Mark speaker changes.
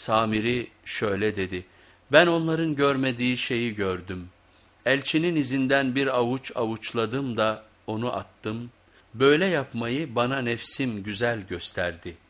Speaker 1: Samiri şöyle dedi, ben onların görmediği şeyi gördüm. Elçinin izinden bir avuç avuçladım da onu attım. Böyle yapmayı bana nefsim güzel gösterdi.''